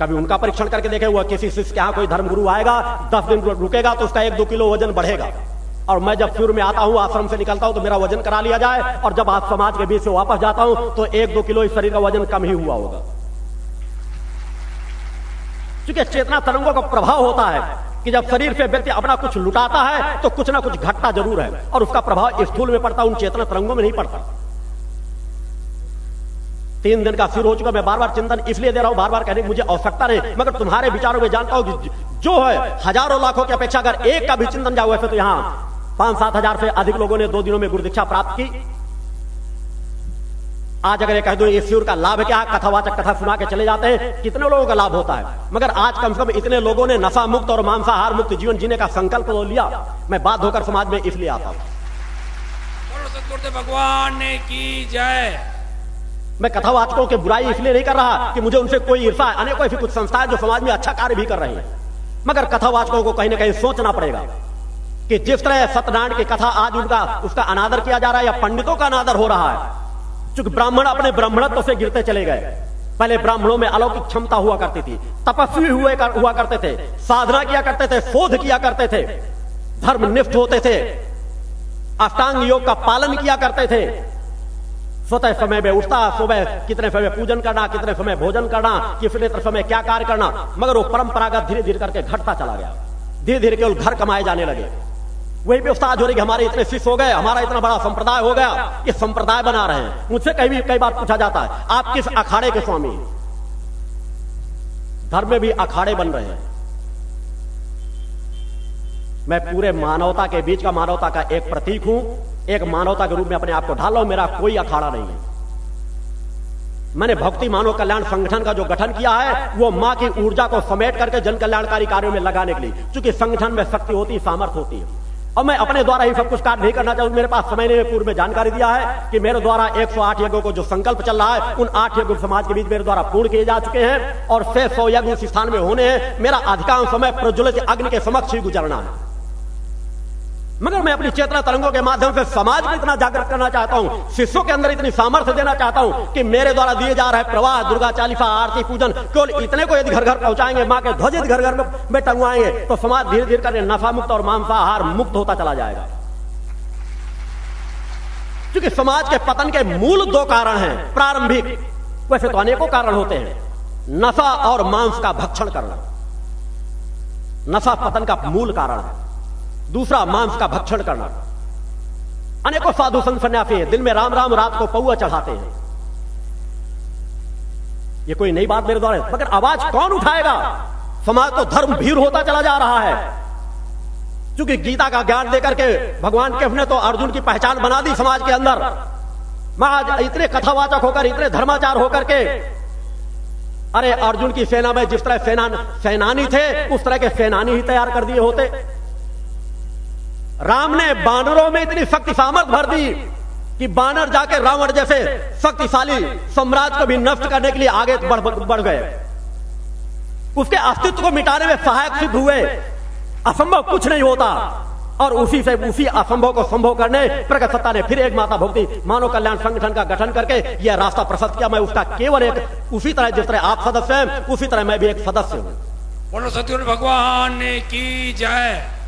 कभी उनका परीक्षण करके देखे हुआ किसी शिष्य के यहाँ कोई धर्मगुरु आएगा, दस दिन रुकेगा तो उसका एक दो किलो वज़न बढ़ेगा। और मैं जब शुरू में आता हूँ, आश्रम से निकलता हूँ तो मेरा वज़न करा लिया जाए, और जब आप समाज के बीच से वापस जाता हूँ तो एक दो किलो इस शरीर का वज़न कम ही हुआ होगा। क्योंकि चेतना तरंगों का प्रभाव होता है कि जब शरीर पे व्यक्ति अपना कुछ लुटाता है तो कुछ ना कुछ घटता ज़रूर है, और उसका प्रभाव स्थूल में पड़ता, उन चेतना तरंगों में नहीं पड़ता। तीन दिन का फिर हो चुका मैं बार बार चिंतन इसलिए दे रहा हूँ बार बार कहने की मुझे आवश्यकता नहीं, मगर तुम्हारे विचारों में जानता हूँ जो है, हज़ारों लाखों की अपेक्षा अगर एक का भी चिंतन जाओ ऐसे तो यहाँ पाँच सात हज़ार से अधिक लोगों ने दो दिनों में गुरु दीक्षा प्राप्त की। आज अगर ये कह दो, ये शिविर का लाभ क्या? कथावाचक कथा सुना के चले जाते हैं, कितने लोगों का लाभ होता है? मगर आज कम से कम इतने लोगों ने नशा मुक्त और मांसाहार मुक्त जीवन जीने का संकल्प तो लिया। मैं बात होकर समाज में इसलिए आता हूँ। भगवान ने की जय। मैं कथावाचकों की बुराई इसलिए नहीं कर रहा कि मुझे उनसे कोई ईर्षा अनेकों ऐसी कुछ संस्थाएँ जो समाज में अच्छा कार्य भी कर रही है। मगर कथावाचकों को कहीं ना कहीं सोचना पड़ेगा कि जिस तरह सत्यनारायण की कथा आज उनका उसका अनादर किया जा रहा है या पंडितों का अनादर हो रहा है चूँकि ब्राह्मण अपने ब्राह्मणत्व से गिरते चले गए। पहले ब्राह्मणों में अलौकिक क्षमता हुआ करती थी तपस्वी हुए कर, हुआ करते थे साधना किया करते थे शोध किया करते थे धर्मनिष्ठ होते थे अष्टांग योग का पालन किया करते थे स्वतः समय में उठता, सुबह कितने समय पूजन करना, कितने समय भोजन करना, कितने समय क्या कार्य करना, मगर वो परंपरागत धीरे धीरे करके घटता चला गया। धीरे धीरे केवल घर कमाए जाने लगे। वही भी उस्ताद हो रही हमारे इतने शिष्य हो गए, हमारा इतना बड़ा संप्रदाय हो गया, ये संप्रदाय बना रहे हैं। मुझसे कई भी, कई बार पूछा जाता है, आप किस अखाड़े के स्वामी धर्म में भी अखाड़े बन रहे हैं। मैं पूरे मानवता के बीच का मानवता का एक प्रतीक हूँ। एक मानवता के रूप में अपने आप को ढाल मेरा कोई अखाड़ा नहीं है। मैंने भक्ति मानव कल्याण संगठन का जो गठन किया है, वो माँ की ऊर्जा को समेट करके जन कल्याणकारी कार्यों में लगाने के लिए क्योंकि संगठन में शक्ति होती है सामर्थ्य होती है। और मैं अपने द्वारा ही सब कुछ कार्य नहीं करना चाहूँ मेरे पास समय ने पूर्व में जानकारी दिया है कि मेरे द्वारा 108 यज्ञों को जो संकल्प चल रहा है, उन आठ यज्ञ समाज के बीच मेरे द्वारा पूर्ण किए जा चुके हैं और से सौ यज्ञ उस स्थान में होने हैं। मेरा अधिकांश समय प्रज्वलित अग्नि के समक्ष ही गुजरना है। मगर मैं अपनी चेतना तरंगों के माध्यम से समाज को इतना जागृत करना चाहता हूँ, शिष्यों के अंदर इतनी सामर्थ्य देना चाहता हूँ कि मेरे द्वारा दिए जा रहे प्रवाह, दुर्गा चालीसा, आरती, पूजन, केवल इतने को यदि घर घर पहुंचाएँगे, माँ के ध्वज घर घर में टंगवाएँगे तो समाज धीरे धीरे करके नफा मुक्त और मांसाहार मुक्त होता चला जाएगा। क्योंकि समाज के पतन के मूल दो कारण हैं, प्रारंभिक, वैसे तो अनेकों कारण होते हैं, नशा और मांस का भक्षण करना। नशा पतन का मूल कारण है। दूसरा मांस का भक्षण करना। अनेकों साधु संत सन्यासी है, दिन में राम राम रात को पौआ चढ़ाते हैं। ये कोई नई बात मेरे द्वारा मगर आवाज़ कौन उठाएगा? समाज तो धर्म भीर होता चला जा रहा है। क्योंकि गीता का ज्ञान देकर के भगवान के ने तो अर्जुन की पहचान बना दी समाज के अंदर। मैं आज इतने कथावाचक होकर, इतने धर्माचार होकर के, अरे अर्जुन की सेना में जिस तरह सेना, सेनानी थे, उस तरह के सेनानी ही तैयार कर दिए होते। राम ने बानरों में इतनी शक्ति सामर्थ भर दी कि बानर जाके रावण जैसे शक्तिशाली सम्राट को भी नष्ट करने के लिए आगे बढ़ बढ़ गए। उसके अस्तित्व को मिटाने में सहायक सिद्ध हुए। असंभव कुछ नहीं होता। और उसी से उसी असंभव को संभव करने प्रगत सत्ता ने फिर एक माता भक्ति, मानव कल्याण संगठन का गठन करके यह रास्ता प्रशस्त किया। मैं उसका केवल एक उसी तरह जिस तरह आप सदस्य हैं, उसी तरह मैं भी एक सदस्य हूँ। सत्य भगवान की जाए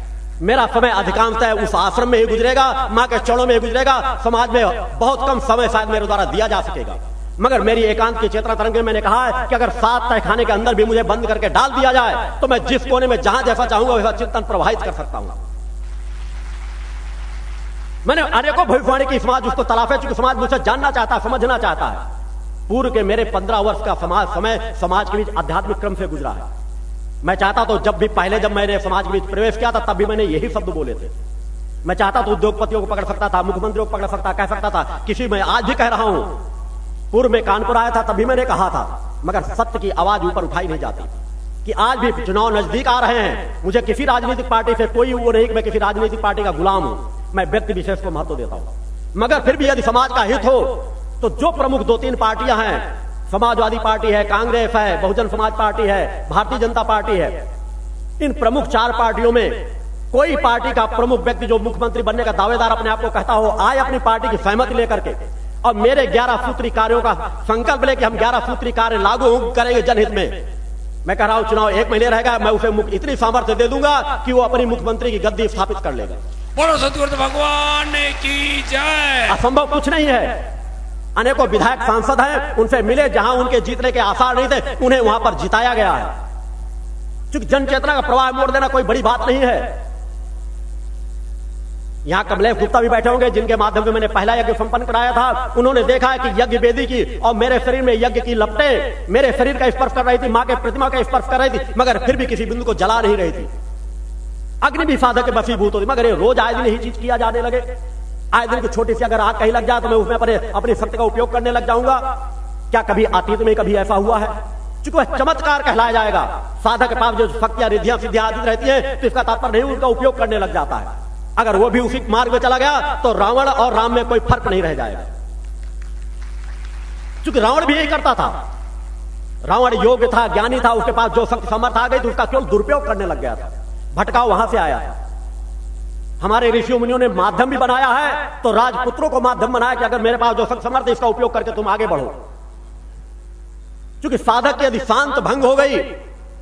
मेरा समय अधिकांशतः उस आश्रम में ही गुजरेगा, माँ के चरणों में ही गुजरेगा, समाज में बहुत कम समय शायद मेरे द्वारा दिया जा सकेगा। मगर मेरी एकांत की चेतना तरंग में मैंने कहा है कि अगर सात तय खाने के अंदर भी मुझे बंद करके डाल दिया जाए तो मैं जिस कोने में जहाँ जैसा चाहूँगा, वैसा चिंतन प्रभावित कर सकता हूँ। मैंने अनेकों भविष्यवाणी की, समाज उसको तलाफे चुकी समाज मुझसे जानना चाहता है, समझना चाहता है। पूर्व के मेरे पंद्रह वर्ष का समाज समय समाज के बीच आध्यात्मिक क्रम से गुजरा है। मैं चाहता तो जब भी पहले जब मैंने समाज बीच प्रवेश किया था, तब भी मैंने यही शब्द बोले थे। मैं चाहता तो उद्योगपतियों को पकड़ सकता था, मुख्यमंत्रियों को पकड़ सकता, कह सकता था, किसी में आज भी कह रहा हूँ, पूर्व में कानपुर आया था तभी मैंने कहा था, मगर सत्य की आवाज़ ऊपर उठाई नहीं जाती। कि आज भी चुनाव नज़दीक आ रहे हैं, मुझे किसी राजनीतिक पार्टी से कोई वो नहीं कि मैं किसी राजनीतिक पार्टी का गुलाम हूँ। मैं व्यक्ति विशेष को महत्व देता हूँ। मगर फिर भी यदि समाज का हित हो तो जो प्रमुख दो तीन पार्टियाँ हैं समाजवादी पार्टी है कांग्रेस है बहुजन समाज पार्टी है भारतीय जनता पार्टी है। इन प्रमुख चार पार्टियों में कोई पार्टी का प्रमुख व्यक्ति जो मुख्यमंत्री बनने का दावेदार अपने आप को कहता हो आए अपनी पार्टी की सहमति लेकर के। और मेरे ग्यारह सूत्री कार्यों का संकल्प लेके हम ग्यारह सूत्री कार्य लागू करेंगे जनहित में। मैं कह रहा हूँ चुनाव एक महीने रहेगा मैं उसे इतनी सामर्थ्य दे दूँगा कि वो अपनी मुख्यमंत्री की गद्दी स्थापित कर लेगा। बोलो सतगुरु भगवान की जय। असंभव कुछ नहीं है। अनेकों विधायक सांसद हैं, उनसे मिले जहाँ उनके जीतने के आसार नहीं थे, उन्हें वहाँ पर जिताया गया है। क्योंकि जनचेतना का प्रवाह मोड़ देना कोई बड़ी बात नहीं है। यहाँ कमलेश गुप्ता भी बैठे होंगे, जिनके माध्यम से मैंने पहला यज्ञ संपन्न कराया था। उन्होंने देखा है कि यज्ञ वेदी की और मेरे शरीर में यज्ञ की लपटे, मेरे शरीर का स्पर्श कर रही थी, माँ के प्रतिमा का स्पर्श कर रही थी, मगर फिर भी किसी बिंदु को जला नहीं रही थी। अग्नि भी साधक के बसीभूत होती, मगर ये रोज आए दिन चीज़ किया जाने लगे। आए दिन की छोटी सी अगर आग कहीं लग जाए तो मैं उसमें अपने अपनी शक्ति का उपयोग करने लग जाऊँगा। क्या कभी अतीत में कभी ऐसा हुआ है? चूँकि वह चमत्कार कहलाया जाएगा। साधक के पास जो शक्तियाँ, रिद्धियाँ, सिद्धियाँ आदि रहती है तो इसका तात्पर्य नहीं, उनका उपयोग करने लग जाता है। अगर वो भी उसी मार्ग में चला गया तो रावण और राम में कोई फ़र्क नहीं रह जाएगा। चूँकि रावण भी यही करता था। रावण योग्य था, ज्ञानी था, उसके पास जो शक्ति समर्थ आ गई तो उसका केवल दुरुपयोग करने लग गया था। भटकाव वहाँ से आया। हमारे ऋषि मुनियों ने माध्यम भी बनाया है तो राजपुत्रों को माध्यम बनाया कि अगर मेरे पास जो समर्थ इसका उपयोग करके तुम आगे बढ़ो। क्योंकि साधक की यदि शांत भंग हो गई,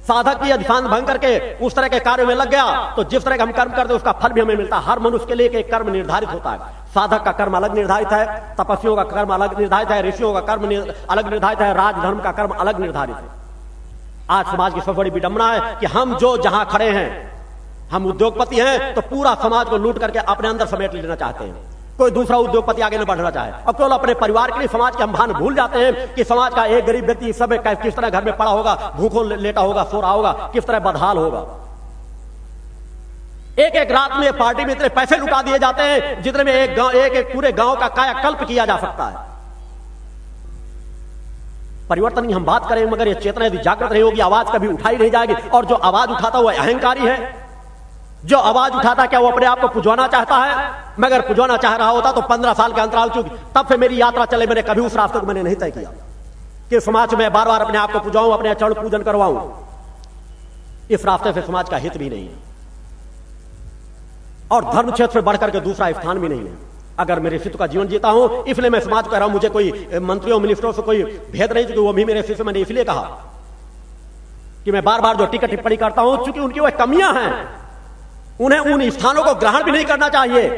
साधक की यदि शांत भंग करके उस तरह के कार्य में लग गया तो जिस तरह का हम कर्म करते उसका फल भी हमें मिलता है। हर मनुष्य के लिए एक कर्म निर्धारित होता है। साधक का कर्म अलग निर्धारित है, तपस्वियों का कर्म अलग निर्धारित है, ऋषियों का कर्म अलग निर्धारित है, राजधर्म का कर्म अलग निर्धारित है। आज समाज की सबसे बड़ी विडंबना है कि हम जो जहाँ खड़े हैं हम उद्योगपति हैं तो पूरा समाज को लूट करके अपने अंदर समेट लेना चाहते हैं। कोई दूसरा उद्योगपति आगे न बढ़ना चाहे। अब केवल अपने परिवार के लिए समाज के हम भान भूल जाते हैं कि समाज का एक गरीब व्यक्ति सब किस तरह घर में पड़ा होगा, भूखों लेटा होगा, सो रहा होगा, किस तरह बदहाल होगा। एक एक रात में पार्टी में इतने पैसे लुटा दिए जाते हैं, जितने में एक गाँव एक एक पूरे गाँव का कायाकल्प किया जा सकता है। परिवर्तन की हम बात करें, मगर ये चेतना यदि जागृत नहीं होगी आवाज़ कभी उठाई नहीं जाएगी, और जो आवाज़ उठाता हुआ अहंकारी है जो आवाज़ उठाता क्या वो अपने आप को पुजवाना चाहता है? मगर पुजवाना चाह रहा होता तो पंद्रह साल के अंतराल चुकी तब से मेरी यात्रा चले, मैंने कभी उस रास्ते को मैंने नहीं तय किया। कि समाज में बार बार अपने आप को पुजाऊं, अपने चरण पूजन करवाऊं। इस रास्ते से समाज का हित भी नहीं है। और धर्म क्षेत्र में बढ़कर के दूसरा स्थान भी नहीं है। अगर मेरे शिष्य का जीवन जीता हूँ, इसलिए मैं समाज कह रहा हूँ मुझे कोई मंत्रियों, मिनिस्टरों से कोई भेद नहीं, क्योंकि वो भी मेरे शिष्य मैंने इसलिए कहा कि मैं बार बार जो टिकट टिप्पणी करता हूँ, चूँकि उनकी वह कमियाँ हैं उन्हें उन स्थानों को ग्रहण भी नहीं करना चाहिए।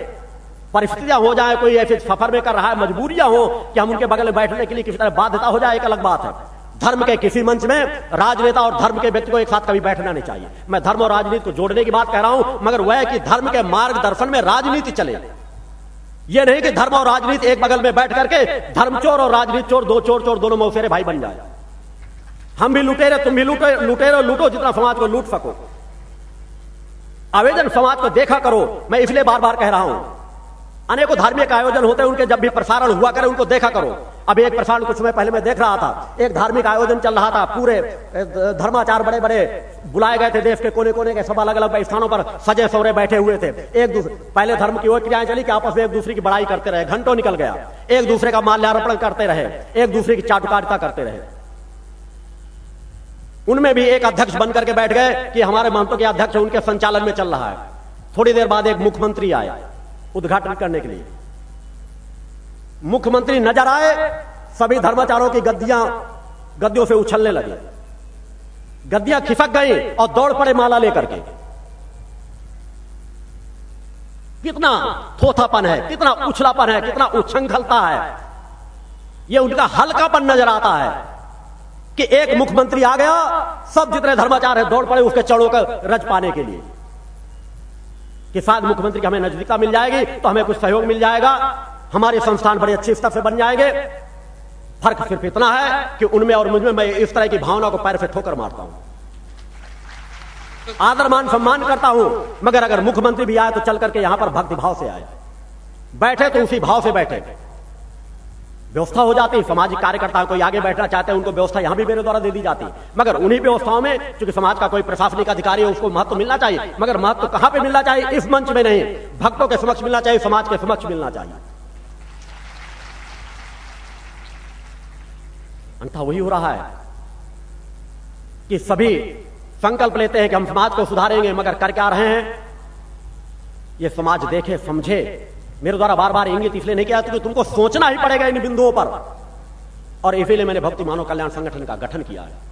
परिस्थितियाँ हो जाए, कोई ऐसे सफ़र में कर रहा है, मजबूरियाँ हो, कि हम उनके बगल में बैठने के लिए किसी तरह बाध्यता हो जाए, एक अलग बात है। धर्म के किसी मंच में राजनेता और धर्म के व्यक्ति को एक साथ कभी बैठना नहीं चाहिए। मैं धर्म और राजनीति को जोड़ने की बात कह रहा हूँ, मगर वह कि धर्म के मार्गदर्शन में राजनीति चले। यह नहीं कि धर्म और राजनीति एक बगल में बैठ करके धर्म चोर और राजनीति चोर, दो चोर चोर, दोनों मौसेरे भाई बन जाए। हम भी लुटेरे, तुम भी लुटे, लुटेरे लूटो, जितना समाज को लूट सको। आवेदन समाज को देखा करो। मैं इसलिए बार बार कह रहा हूँ। अनेकों धार्मिक आयोजन होते हैं, उनके जब भी प्रसारण हुआ करे, उनको देखा करो। अब एक प्रसारण कुछ समय पहले मैं देख रहा था। एक धार्मिक आयोजन चल रहा था, पूरे धर्माचार बड़े बड़े बुलाए गए थे देश के कोने कोने के सब अलग अलग स्थानों पर सजे सवरे बैठे हुए थे। एक पहले धर्म की वो क्रियाएँ चली कि आपस में एक दूसरे की बड़ाई करते रहे, घंटों निकल गया। एक दूसरे का माल्यार्पण करते रहे, एक दूसरे की चाटुकारिता करते रहे। उनमें भी एक अध्यक्ष बनकर के बैठ गए कि हमारे महंतों के अध्यक्ष उनके संचालन में चल रहा है। थोड़ी देर बाद एक मुख्यमंत्री आए, उद्घाटन करने के लिए। मुख्यमंत्री नज़र आए, सभी धर्माचारों की गद्दियाँ, गद्दियों से उछलने लगी। गद्दियाँ खिसक गई और दौड़ पड़े माला लेकर के। कितना थोथापन है, कितना उछलापन है, कितना उछंखलता है। यह उनका हल्कापन नज़र आता है। कि एक मुख्यमंत्री आ गया, सब जितने धर्माचार है, दौड़ पड़े उसके चढ़ों का रज पाने के लिए। कि शायद मुख्यमंत्री की हमें नजदीकता मिल जाएगी तो हमें कुछ सहयोग मिल जाएगा, हमारे संस्थान बड़े अच्छे स्तर से बन जाएँगे। फ़र्क सिर्फ़ इतना है कि उनमें और मुझमें मैं इस तरह की भावना को पैर से ठोकर मारता हूँ। आदर, मान, सम्मान करता हूँ, मगर अगर मुख्यमंत्री भी आए तो चल करके यहाँ पर भक्ति भाव से आए। बैठे तो उसी भाव से बैठे। व्यवस्था हो जाती सामाजिक कार्यकर्ता कोई आगे बैठना चाहते हैं, उनको व्यवस्था यहाँ भी मेरे द्वारा दे दी जाती। मगर उन्हीं व्यवस्थाओं में क्योंकि समाज का कोई प्रशासनिक अधिकारी है, उसको महत्व मिलना चाहिए। मगर महत्व कहाँ पे मिलना चाहिए? इस मंच में नहीं। भक्तों के समक्ष मिलना चाहिए, समाज के समक्ष मिलना चाहिए। अंतः वही हो रहा है कि सभी संकल्प लेते हैं कि हम समाज को सुधारेंगे, मगर कर क्या रहे हैं? ये समाज देखे, समझे मेरे द्वारा बार बार इंगित इसलिए नहीं किया क्योंकि तुमको सोचना ही पड़ेगा इन बिंदुओं पर। और इसीलिए मैंने भक्ति मानव कल्याण संगठन का गठन किया है।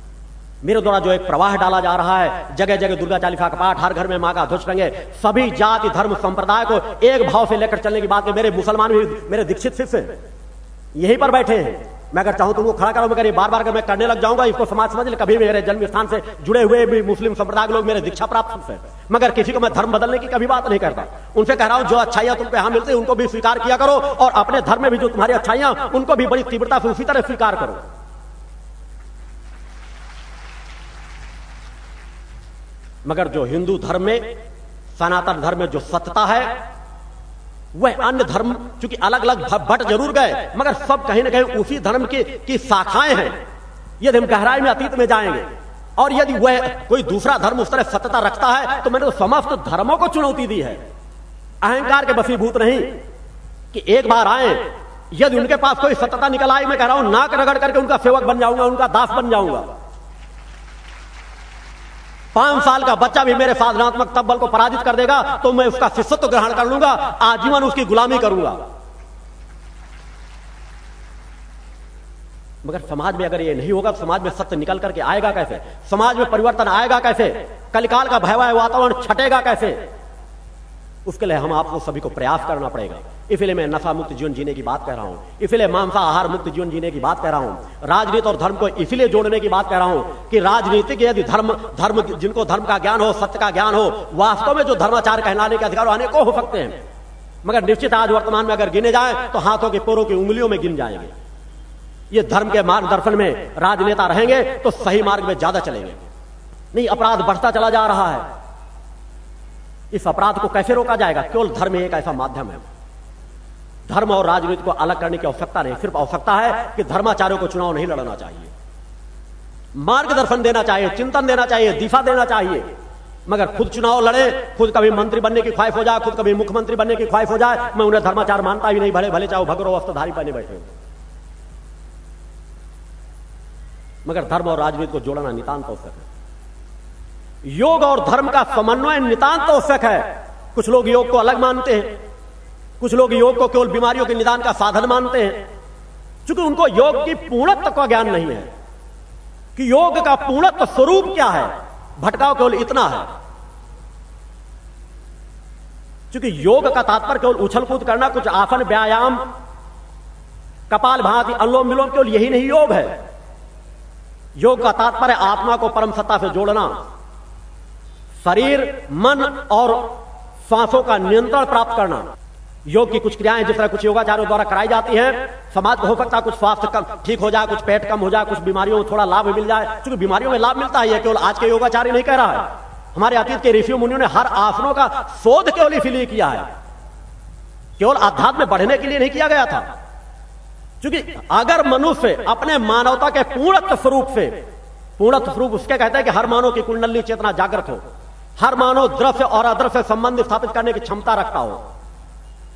मेरे द्वारा जो एक प्रवाह डाला जा रहा है जगह जगह दुर्गा चालीसा का पाठ, हर घर में माँ का ध्वज टंगे सभी जाति, धर्म, संप्रदाय को एक भाव से लेकर चलने की बात मेरे मुसलमान भी, मेरे दीक्षित शिष्य यहीं पर बैठे हैं। मैं अगर चाहूँ तो उनको खड़ा करो मगर बार बार अगर मैं करने लग जाऊँगा, इसको समाज समझ ले, कभी मेरे जन्म स्थान से जुड़े हुए भी मुस्लिम संप्रदाय के लोग मेरे दीक्षा प्राप्त है। मगर किसी को मैं धर्म बदलने की कभी बात नहीं करता। उनसे कह रहा हूँ, जो अच्छाइयाँ तुम पे यहाँ मिलती उनको भी स्वीकार किया करो, और अपने धर्म में भी जो तुम्हारी अच्छाइयाँ, उनको भी बड़ी तीव्रता से उसी तरह स्वीकार करो। मगर जो हिंदू धर्म में, सनातन धर्म में जो सत्यता है वह अन्य धर्म चूँकि अलग अलग भट ज़रूर गए मगर सब कहीं ना कहीं उसी धर्म की, की शाखाएँ हैं। यदि हम गहराई में अतीत में जाएँगे और यदि वह कोई दूसरा धर्म उस तरह सत्यता रखता है तो मैंने तो समस्त धर्मों को चुनौती दी है। अहंकार के बसीभूत नहीं कि एक बार आए यदि उनके पास कोई सत्यता निकल आई मैं कह रहा हूँ नाक रगड़ करके उनका सेवक बन जाऊँगा उनका दास बन जाऊँगा। पाँच साल का बच्चा भी मेरे साधनात्मक तब्बल को पराजित कर देगा तो मैं उसका शिष्यत्व ग्रहण कर लूँगा, आजीवन उसकी गुलामी करूँगा। मगर समाज में अगर ये नहीं होगा तो समाज में सत्य निकल करके आएगा कैसे? समाज में परिवर्तन आएगा कैसे? कलिकाल का भयवाह वातावरण छटेगा कैसे? उसके लिए हम आपको सभी को प्रयास करना पड़ेगा। इसलिए मैं नशा मुक्त जीवन जीने की बात कह रहा हूँ। इसलिए मांसा आहार मुक्त जीवन जीने की बात कह रहा हूँ। राजनीति और धर्म को इसलिए जोड़ने की बात कह रहा हूँ कि राजनीतिक यदि धर्म धर्म जिनको धर्म का ज्ञान हो, सत्य का ज्ञान हो, वास्तव में जो धर्माचार कहलाने के अधिकार अनेकों हो सकते हैं। मगर निश्चित आज वर्तमान में अगर गिने जाए तो हाथों के पोरों की उंगलियों में गिन जाएँगे। ये धर्म के मार्गदर्शन में राजनेता रहेंगे तो सही मार्ग में ज़्यादा चलेंगे। नहीं, अपराध बढ़ता चला जा रहा है। इस अपराध को कैसे रोका जाएगा? केवल धर्म एक ऐसा माध्यम है। धर्म और राजनीति को अलग करने की आवश्यकता नहीं। सिर्फ़ आवश्यकता है कि धर्माचार्यों को चुनाव नहीं लड़ना चाहिए। मार्गदर्शन देना चाहिए, चिंतन देना चाहिए, दिशा देना चाहिए। मगर खुद चुनाव लड़े, खुद कभी मंत्री बनने की ख्वाहिश हो जाए, खुद कभी मुख्यमंत्री बनने की ख्वाहिश हो जाए, मैं उन्हें धर्माचार मानता ही नहीं भले भले चाहो भगरो वस्त्रधारी पहने बैठे मगर धर्म और राजनीति को जोड़ना नितान्त आवश्यक है। योग और धर्म का समन्वय नितांत आवश्यक है। कुछ लोग योग को अलग मानते हैं कुछ लोग योग को केवल बीमारियों के निदान का साधन मानते हैं, चूँकि उनको योग की पूर्णत्व का ज्ञान नहीं है। कि योग का पूर्णत्व स्वरूप क्या है? भटकाव केवल इतना है। क्योंकि योग का तात्पर्य केवल उछल कूद करना, कुछ आसन, व्यायाम, कपाल भांति, अनुलोम विलोम केवल यही नहीं योग है। योग का तात्पर्य आत्मा को परम सत्ता से जोड़ना, शरीर, मन और सांसों का नियंत्रण प्राप्त करना। योग की कुछ क्रियाएँ जिस तरह कुछ योगाचार्यों द्वारा कराई जाती हैं, समाज को हो सकता है कुछ स्वास्थ्य कम, ठीक हो जाए, कुछ पेट कम हो जाए, कुछ बीमारियों में थोड़ा लाभ मिल जाए, क्योंकि बीमारियों में लाभ मिलता है केवल आज के योगाचार्य नहीं कह रहा है। हमारे अतीत के ऋषि मुनियों ने हर आसनों का शोध केवल इसीलिए किया है। केवल आध्यात्म बढ़ने के लिए नहीं किया गया था। क्योंकि अगर मनुष्य अपने मानवता के पूर्णत्व स्वरूप से, पूर्णत्व स्वरूप उसके कहते हैं कि हर मानव की कुंडली चेतना जागृत हो, हर मानव द्रव्य और अद्रव्य संबंध स्थापित करने की क्षमता रखता हो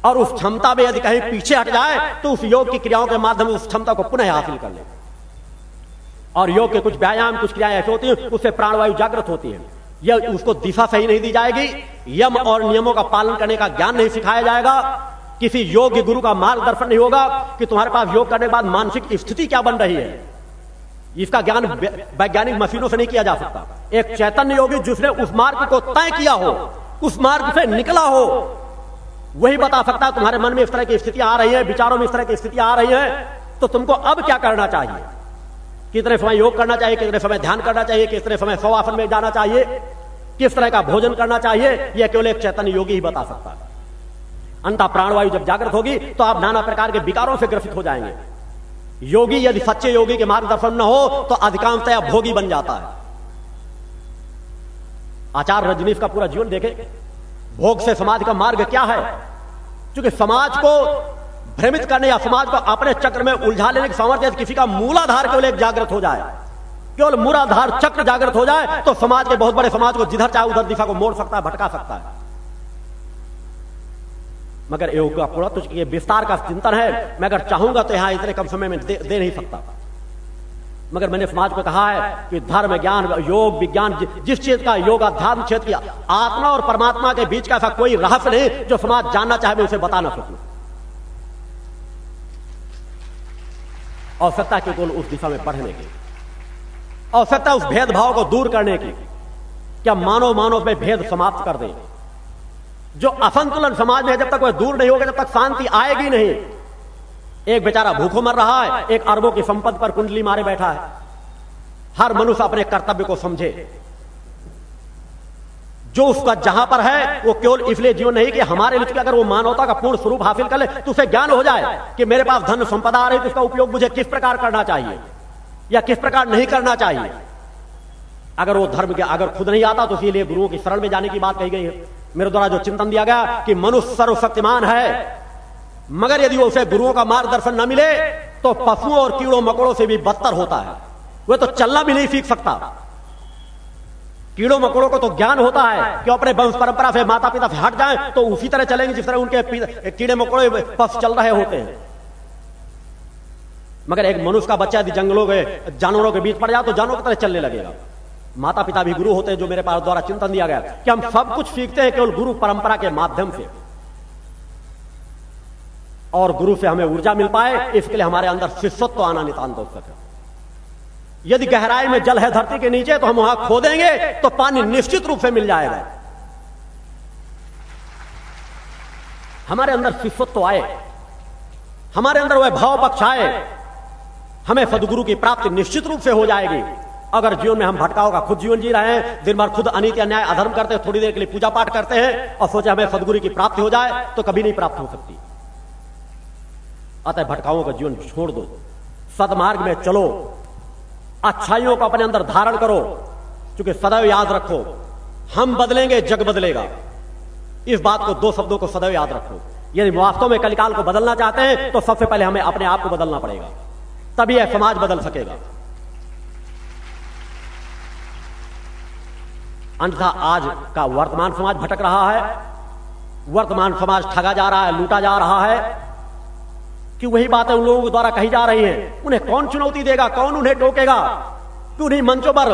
और उस क्षमता में यदि कहीं पीछे हट जाए तो उस योग की क्रियाओं के माध्यम उस क्षमता को पुनः हासिल कर ले। और योग के कुछ व्यायाम, कुछ क्रियाएँ ऐसी होती हैं, उससे प्राणवायु जागृत होती है। यह उसको दिशा सही नहीं दी जाएगी, यम और नियमों का पालन करने का ज्ञान नहीं सिखाया जाएगा, किसी योग्य गुरु का मार्गदर्शन नहीं होगा कि तुम्हारे पास योग करने के बाद मानसिक स्थिति क्या बन रही है। इसका ज्ञान वैज्ञानिक मशीनों से नहीं किया जा सकता। एक चैतन्य योगी जिसने उस मार्ग को तय किया हो, उस मार्ग से निकला हो वही बता सकता है तुम्हारे मन में इस तरह की स्थितियाँ आ रही है, विचारों में इस तरह की स्थितियाँ आ रही है तो तुमको अब क्या करना चाहिए? कितने समय योग करना चाहिए, कितने समय ध्यान करना चाहिए, कितने समय सवासन में जाना चाहिए, किस तरह का भोजन करना चाहिए यह केवल एक चैतन्य योगी ही बता सकता है। अंत प्राणवायु जब जागृत होगी तो आप नाना प्रकार के विकारों से ग्रसित हो जाएँगे। योगी यदि सच्चे योगी के मार्गदर्शन न हो तो अधिकांशतया भोगी बन जाता है। आचार्य रजनीश का पूरा जीवन देखे भोग से समाज का मार्ग क्या है? क्योंकि समाज को भ्रमित करने या समाज को अपने चक्र में उलझा लेने की सामर्थ्य किसी का मूलाधार केवल एक जागृत हो जाए केवल मूलाधार चक्र जागृत हो जाए तो समाज के बहुत बड़े समाज को जिधर चाहे उधर दिशा को मोड़ सकता है भटका सकता है। मगर योग का पूरा तो ये विस्तार का चिंतन है? मैं अगर चाहूँगा तो यहाँ इतने कम समय में दे, दे नहीं सकता। मगर मैंने समाज को कहा है कि धर्म ज्ञान, योग विज्ञान जिस चीज़ का योग धर्म क्षेत्र की आत्मा और परमात्मा के बीच का ऐसा कोई रहस्य नहीं जो समाज जानना चाहे, मैं उसे बता ना सकूँ। आवश्यकता केवल उस दिशा में पढ़ने की, आवश्यकता उस भेदभाव को दूर करने की, क्या मानव मानव में भेद समाप्त कर दे? जो असंतुलन समाज में है, जब तक वह दूर नहीं होगा, जब तक शांति आएगी नहीं एक बेचारा भूखों मर रहा है, एक अरबों की संपत्ति पर कुंडली मारे बैठा है। हर मनुष्य अपने कर्तव्य को समझे। जो उसका जहाँ पर है, वो केवल इसलिए जीवन नहीं कि हमारे लिए अगर वो मानवता का पूर्ण स्वरूप हासिल कर ले तो उसे ज्ञान हो जाए कि मेरे पास धन संपदा आ रही तो उसका उपयोग मुझे किस प्रकार करना चाहिए? या किस प्रकार नहीं करना चाहिए? अगर वो धर्म के, अगर खुद नहीं आता तो इसीलिए गुरुओं की शरण में जाने की बात कही गई है। मेरे द्वारा जो चिंतन दिया गया कि मनुष्य सर्वशक्तिमान है मगर यदि उसे गुरुओं का मार्गदर्शन न मिले तो पशुओं और कीड़ों मकोड़ों से भी बदतर होता है। वह तो चलना भी नहीं सीख सकता। कीड़ों मकोड़ों को तो ज्ञान होता है कि अपने वंश परंपरा से माता पिता से हट जाए तो उसी तरह चलेंगे जिस तरह उनके कीड़े मकोड़े पश चल रहे होते हैं। मगर एक मनुष्य का बच्चा यदि जंगलों के, जानवरों के बीच पड़ जाए तो जानवरों की तरह चलने लगेगा। माता पिता भी गुरु होते हैं जो मेरे पास द्वारा चिंतन दिया गया। कि हम सब कुछ सीखते हैं केवल गुरु परंपरा के माध्यम से। और गुरु से हमें ऊर्जा मिल पाए, इसके लिए हमारे अंदर शिष्यत्व आना नितान आवश्यक है। यदि गहराई में जल है धरती के नीचे तो हम वहाँ खोदेंगे तो पानी निश्चित रूप से मिल जाएगा। हमारे अंदर शिष्यत्व आए, हमारे अंदर वह भाव पक्ष आए, हमें सदगुरु की प्राप्ति निश्चित रूप से हो जाएगी। अगर जीवन में हम भटकाओ का खुद जीवन जी रहे हैं, दिन भर खुद अनित अन्याय, अधर्म करते हैं, थोड़ी देर के लिए पूजा पाठ करते हैं, और सोचे हमें सदगुरु की प्राप्ति हो जाए तो कभी नहीं प्राप्त हो सकती। अतः भटकाओं का जीवन छोड़ दो। सदमार्ग में चलो। अच्छाइयों को अपने अंदर धारण करो। क्योंकि सदैव याद रखो, हम बदलेंगे, जग बदलेगा। इस बात को, दो शब्दों को सदैव याद रखो। यदि वास्तव में कलिकाल को बदलना चाहते हैं तो सबसे पहले हमें अपने आप को बदलना पड़ेगा। तभी यह समाज बदल सकेगा। अन्यथा आज का वर्तमान समाज भटक रहा है। वर्तमान समाज ठगा जा रहा है, लूटा जा रहा है। कि वही बातें उन लोगों द्वारा कही जा रही हैं। उन्हें कौन चुनौती देगा, कौन उन्हें टोकेगा? क्यों नहीं मंचों पर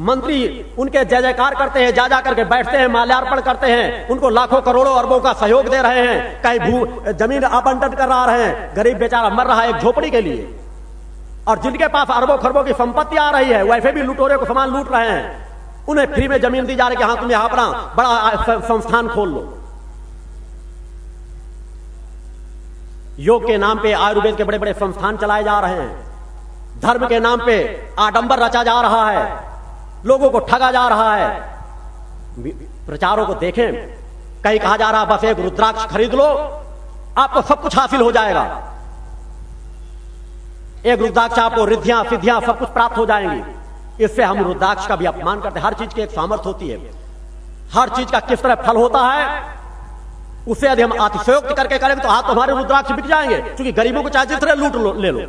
मंत्री उनके जय जयकार करते हैं जा जा करके बैठते हैं, माल्यार्पण करते हैं, उनको लाखों करोड़ों अरबों का सहयोग दे रहे हैं, कहीं भू, ज़मीन आवंटन कर रहे हैं, गरीब बेचारा मर रहा है एक झोपड़ी के लिए। और जिनके पास अरबों खरबों की संपत्ति आ रही है वैसे भी लुटोरे को सामान लूट रहे हैं। उन्हें फ्री में ज़मीन दी जा रही है हाँ तुम यहाँ अपना बड़ा संस्थान खोल लो। योग के नाम पे आयुर्वेद के बड़े बड़े संस्थान चलाए जा रहे हैं। धर्म के नाम पे आडंबर रचा जा रहा है। लोगों को ठगा जा रहा है। प्रचारों को देखें। कहीं कहा जा रहा, बस एक रुद्राक्ष खरीद लो, आपको सब कुछ हासिल हो जाएगा। एक रुद्राक्ष आपको रिद्धियाँ, सिद्धियाँ सब कुछ प्राप्त हो जाएँगी। इससे हम रुद्राक्ष का भी अपमान करते हैं। हर चीज़ की एक सामर्थ्य होती है। हर चीज़ का किस तरह फल होता है? उससे यदि हम अतिशयोक्त करके करेंगे तो हाथ तो हमारे रुद्राक्ष बिक जाएँगे क्योंकि गरीबों को चाहे तरह लूट लो, ले लो।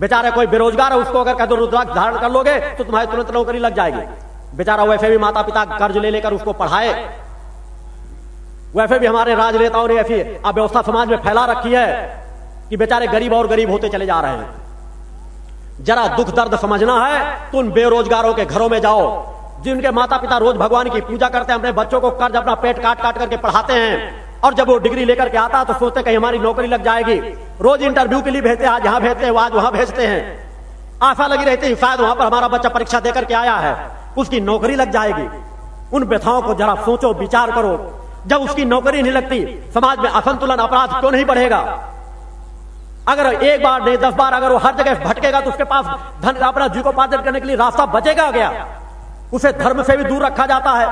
बेचारा कोई बेरोजगार है उसको अगर कह दो रुद्राक्ष धारण कर लोगे तो तुम्हारी तुरंत नौकरी लग जाएगी। बेचारा वैसे भी माता पिता कर्ज ले लेकर उसको पढ़ाए। वैसे भी हमारे राजनेताओं ने ऐसी अव्यवस्था समाज में फैला रखी है कि बेचारे गरीब और गरीब होते चले जा रहे हैं। जरा दुख दर्द समझना है तो उन बेरोजगारों के घरों में जाओ जिनके माता पिता रोज भगवान की पूजा करते हैं अपने बच्चों को कर्ज अपना पेट काट काट करके पढ़ाते हैं। और जब वो डिग्री लेकर के आता तो सोचते कहीं हमारी नौकरी लग जाएगी। रोज इंटरव्यू के लिए भेजते आज यहाँ भेजते हैं आज वहाँ भेजते हैं। आशा लगी रहती है, शायद वहाँ पर हमारा बच्चा परीक्षा देकर के आया है, उसकी नौकरी लग जाएगी। उन व्यथाओं को जरा सोचो, विचार करो। जब उसकी नौकरी नहीं लगती, समाज में असंतुलन, अपराध क्यों नहीं बढ़ेगा? अगर एक बार नहीं, दस बार अगर वो हर जगह भटकेगा तो उसके पास धन, अपना जीवोपार्जन करने के लिए रास्ता बचेगा गया उसे धर्म से भी दूर रखा जाता है।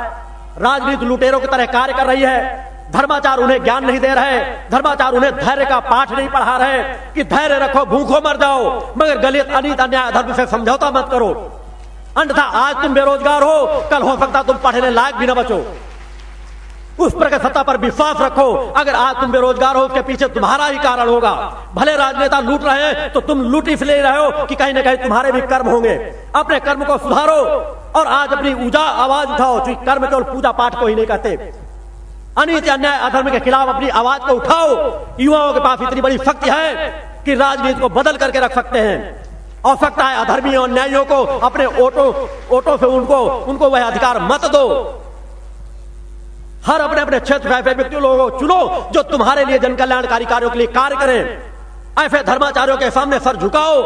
राजनीति लुटेरों की तरह कार्य कर रही है। धर्माचार उन्हें ज्ञान नहीं दे रहे, धर्माचार उन्हें धैर्य का पाठ नहीं पढ़ा रहे, कि धैर्य रखो, भूखो मर जाओ, मगर गलित अनित, अन्याय धर्म से समझौता मत करो। अन्यथा आज तुम बेरोजगार हो, कल हो सकता तुम पढ़ने लायक भी न बचो। उस पर सत्ता पर विश्वास रखो, अगर आज तुम बेरोजगार हो, उसके पीछे तुम्हारा ही कारण होगा। भले राजनेता लूट रहे हैं तो तुम लूट इसलिए रहे हो कि कहीं ना कहीं तुम्हारे भी कर्म होंगे। अपने कर्म को सुधारो, और आज अपनी ऊर्जा आवाज़ उठाओ कर्म केवल पूजा पाठ को ही नहीं कहते। अनित अन्याय अधर्म के खिलाफ अपनी आवाज़ को उठाओ। युवाओं के पास इतनी बड़ी शक्ति है कि राजनीति को बदल करके रख सकते हैं। और सकता है अधर्मी और न्यायियों को अपने ओटो ओटो से उनको उनको वह अधिकार मत दो। हर अपने अपने क्षेत्र ऐसे व्यक्ति लोगों को चुनो जो तुम्हारे लिए जन कल्याणकारी कार्यों के लिए कार्य करें। ऐसे धर्माचार्यों के सामने सर झुकाओ।